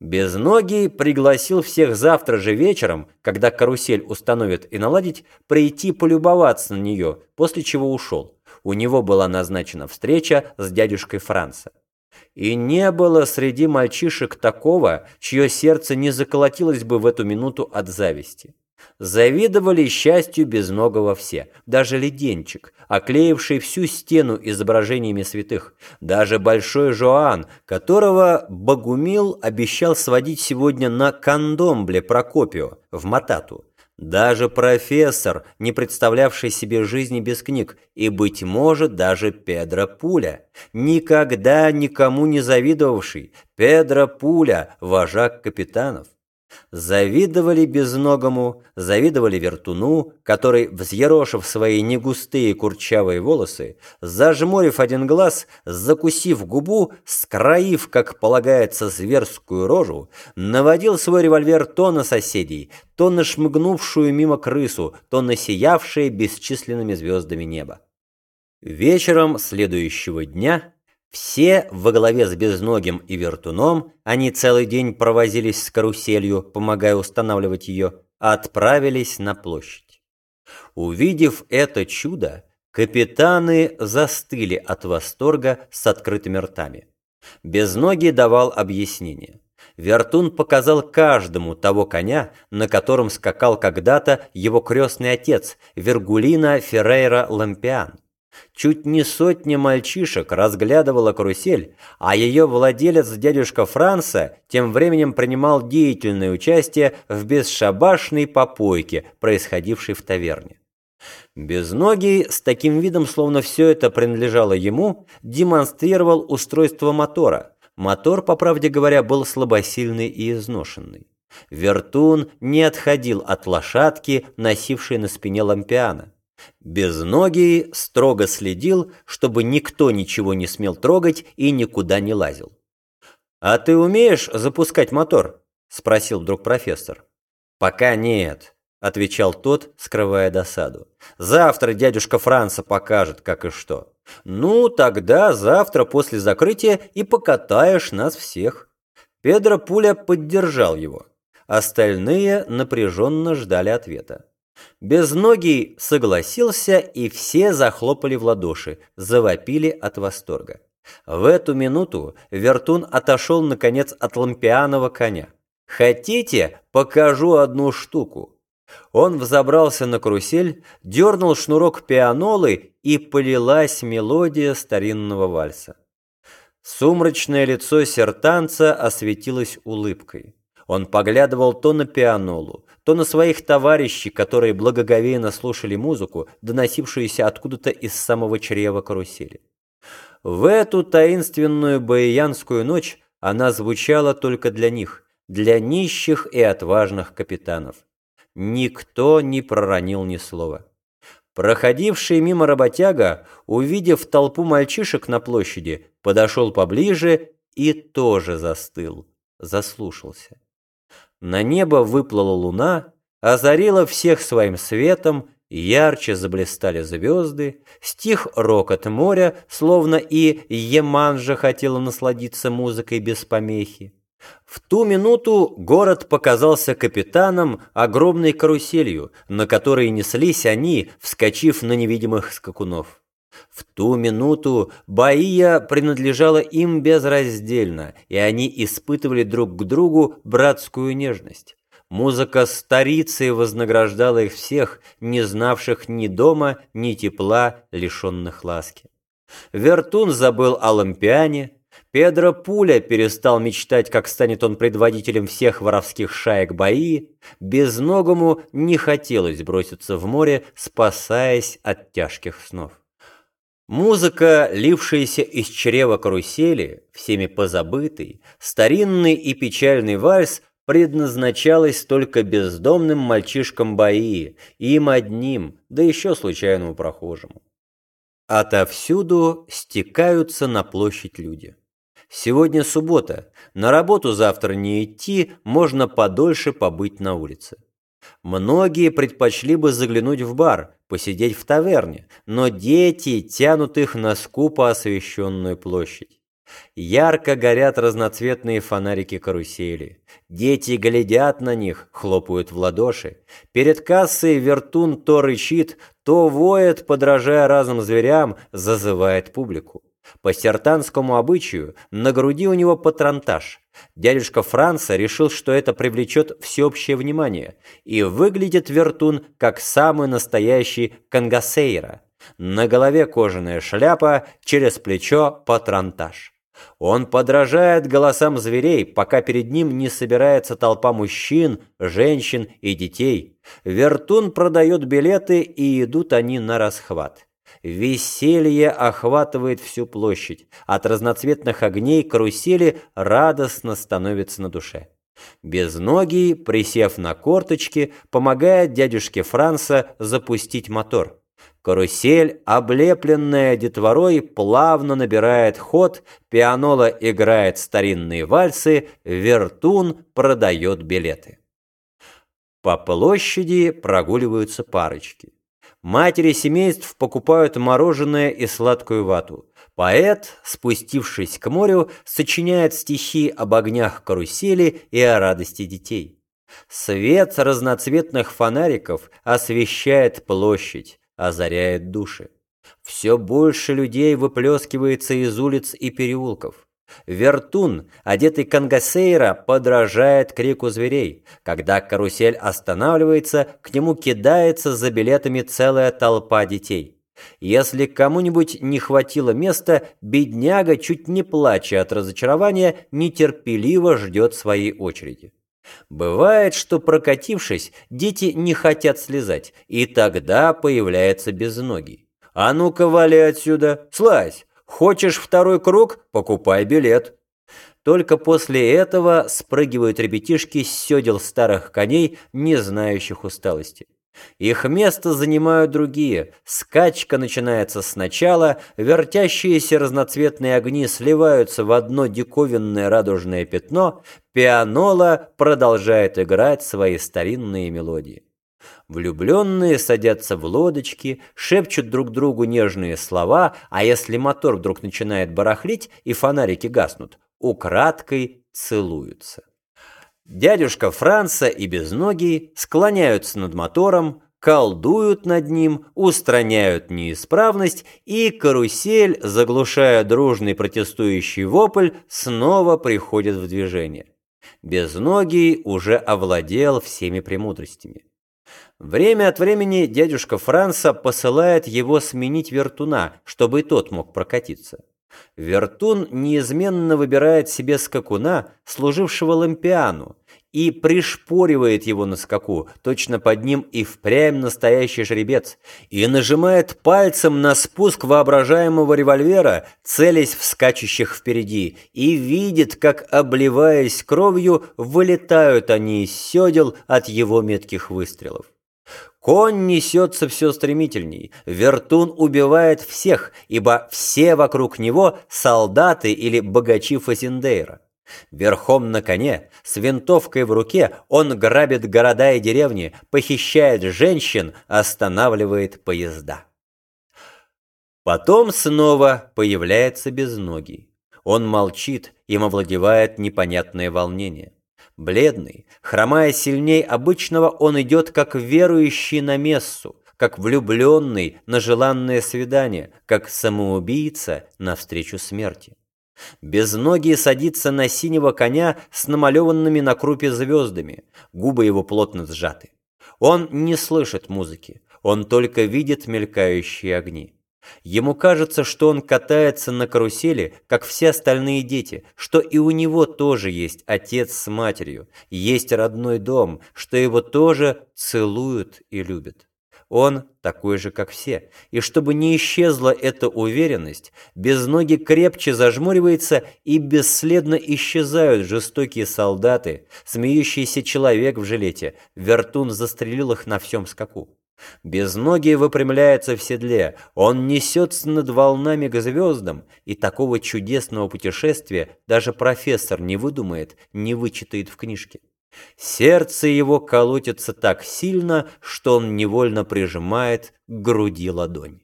Безногий пригласил всех завтра же вечером, когда карусель установят и наладить, прийти полюбоваться на нее, после чего ушел. У него была назначена встреча с дядюшкой Франца. И не было среди мальчишек такого, чье сердце не заколотилось бы в эту минуту от зависти. Завидовали счастью безногого все, даже леденчик, оклеивший всю стену изображениями святых, даже большой Жоан, которого Богумил обещал сводить сегодня на Кандомбле Прокопио, в Матату. Даже профессор, не представлявший себе жизни без книг, и, быть может, даже Педро Пуля, никогда никому не завидовавший, Педро Пуля, вожак капитанов. Завидовали безногому, завидовали вертуну, который, взъерошив свои негустые курчавые волосы, зажмурив один глаз, закусив губу, скроив, как полагается, зверскую рожу, наводил свой револьвер то на соседей, то на шмыгнувшую мимо крысу, то на сиявшее бесчисленными звездами небо. Вечером следующего дня все во главе с Безногим и Вертуном, они целый день провозились с каруселью, помогая устанавливать ее, отправились на площадь. Увидев это чудо, капитаны застыли от восторга с открытыми ртами. Безногий давал объяснение. Вертун показал каждому того коня, на котором скакал когда-то его крестный отец, Вергулина Феррейра Лампиан. Чуть не сотня мальчишек разглядывала карусель, а ее владелец, дядюшка Франца, тем временем принимал деятельное участие в бесшабашной попойке, происходившей в таверне. Безногий, с таким видом, словно все это принадлежало ему, демонстрировал устройство мотора. Мотор, по правде говоря, был слабосильный и изношенный. Вертун не отходил от лошадки, носившей на спине лампиана. Безногий строго следил, чтобы никто ничего не смел трогать и никуда не лазил. «А ты умеешь запускать мотор?» – спросил вдруг профессор. «Пока нет», – отвечал тот, скрывая досаду. «Завтра дядюшка Франца покажет, как и что. Ну, тогда завтра после закрытия и покатаешь нас всех». Педро Пуля поддержал его. Остальные напряженно ждали ответа. Безногий согласился, и все захлопали в ладоши, завопили от восторга. В эту минуту Вертун отошел, наконец, от лампианова коня. «Хотите, покажу одну штуку?» Он взобрался на карусель, дернул шнурок пианолы, и полилась мелодия старинного вальса. Сумрачное лицо сертанца осветилось улыбкой. Он поглядывал то на пианолу, то на своих товарищей, которые благоговейно слушали музыку, доносившуюся откуда-то из самого чрева карусели. В эту таинственную баиянскую ночь она звучала только для них, для нищих и отважных капитанов. Никто не проронил ни слова. Проходивший мимо работяга, увидев толпу мальчишек на площади, подошел поближе и тоже застыл, заслушался. На небо выплыла луна, озарила всех своим светом, ярче заблистали звезды, стих рокот моря, словно и Еманжа хотела насладиться музыкой без помехи. В ту минуту город показался капитаном огромной каруселью, на которой неслись они, вскочив на невидимых скакунов. В ту минуту Баия принадлежала им безраздельно, и они испытывали друг к другу братскую нежность. Музыка старицы вознаграждала их всех, не знавших ни дома, ни тепла, лишенных ласки. Вертун забыл о лампиане, Педро Пуля перестал мечтать, как станет он предводителем всех воровских шаек Баи, безногому не хотелось броситься в море, спасаясь от тяжких снов. Музыка, лившаяся из чрева карусели, всеми позабытый, старинный и печальный вальс предназначалась только бездомным мальчишкам Баи, им одним, да еще случайному прохожему. Отовсюду стекаются на площадь люди. Сегодня суббота, на работу завтра не идти, можно подольше побыть на улице. Многие предпочли бы заглянуть в бар, посидеть в таверне, но дети тянут их на скупо освещенную площадь. Ярко горят разноцветные фонарики карусели. Дети глядят на них, хлопают в ладоши. Перед кассой вертун то рычит, то воет, подражая разным зверям, зазывает публику. По сертанскому обычаю на груди у него патронтаж. Дядюшка Франца решил, что это привлечет всеобщее внимание, и выглядит вертун как самый настоящий кангасейра. На голове кожаная шляпа, через плечо патронтаж. Он подражает голосам зверей, пока перед ним не собирается толпа мужчин, женщин и детей. Вертун продает билеты, и идут они на расхват. Веселье охватывает всю площадь. От разноцветных огней карусели радостно становится на душе. Безногий, присев на корточки, помогает дядюшке Франца запустить мотор. Карусель, облепленная детворой, плавно набирает ход, пианола играет старинные вальсы, вертун продает билеты. По площади прогуливаются парочки. Матери семейств покупают мороженое и сладкую вату. Поэт, спустившись к морю, сочиняет стихи об огнях карусели и о радости детей. Свет разноцветных фонариков освещает площадь озаряет души. Все больше людей выплескивается из улиц и переулков. Вертун, одетый кангасейра, подражает крику зверей. Когда карусель останавливается, к нему кидается за билетами целая толпа детей. Если кому-нибудь не хватило места, бедняга, чуть не плача от разочарования, нетерпеливо ждет своей очереди. Бывает, что прокатившись, дети не хотят слезать, и тогда появляется безногий. «А ну-ка, вали отсюда! Слазь! Хочешь второй круг? Покупай билет!» Только после этого спрыгивают ребятишки с седел старых коней, не знающих усталости. Их место занимают другие. Скачка начинается сначала, вертящиеся разноцветные огни сливаются в одно диковинное радужное пятно, пианола продолжает играть свои старинные мелодии. Влюбленные садятся в лодочки, шепчут друг другу нежные слова, а если мотор вдруг начинает барахлить и фонарики гаснут, украдкой целуются. Дядюшка Франца и Безногий склоняются над мотором, колдуют над ним, устраняют неисправность, и карусель, заглушая дружный протестующий вопль, снова приходит в движение. Безногий уже овладел всеми премудростями. Время от времени дядюшка Франца посылает его сменить вертуна, чтобы и тот мог прокатиться. Вертун неизменно выбирает себе скакуна, служившего лампиану, и пришпоривает его на скаку, точно под ним и впрямь настоящий жеребец, и нажимает пальцем на спуск воображаемого револьвера, целясь в скачущих впереди, и видит, как, обливаясь кровью, вылетают они из седел от его метких выстрелов. Конь несется все стремительней, вертун убивает всех, ибо все вокруг него солдаты или богачи Фасиндейра. Верхом на коне, с винтовкой в руке, он грабит города и деревни, похищает женщин, останавливает поезда. Потом снова появляется безногий. Он молчит, им овладевает непонятное волнение. Бледный, хромая сильней обычного, он идет как верующий на мессу, как влюбленный на желанное свидание, как самоубийца навстречу смерти. Безногий садится на синего коня с намалеванными на крупе звездами, губы его плотно сжаты. Он не слышит музыки, он только видит мелькающие огни. Ему кажется, что он катается на карусели, как все остальные дети, что и у него тоже есть отец с матерью, есть родной дом, что его тоже целуют и любят. Он такой же, как все. И чтобы не исчезла эта уверенность, без ноги крепче зажмуривается и бесследно исчезают жестокие солдаты, смеющийся человек в жилете, вертун застрелил их на всем скаку. Безногий выпрямляется в седле, он несется над волнами к звездам, и такого чудесного путешествия даже профессор не выдумает, не вычитает в книжке. Сердце его колотится так сильно, что он невольно прижимает к груди ладонь.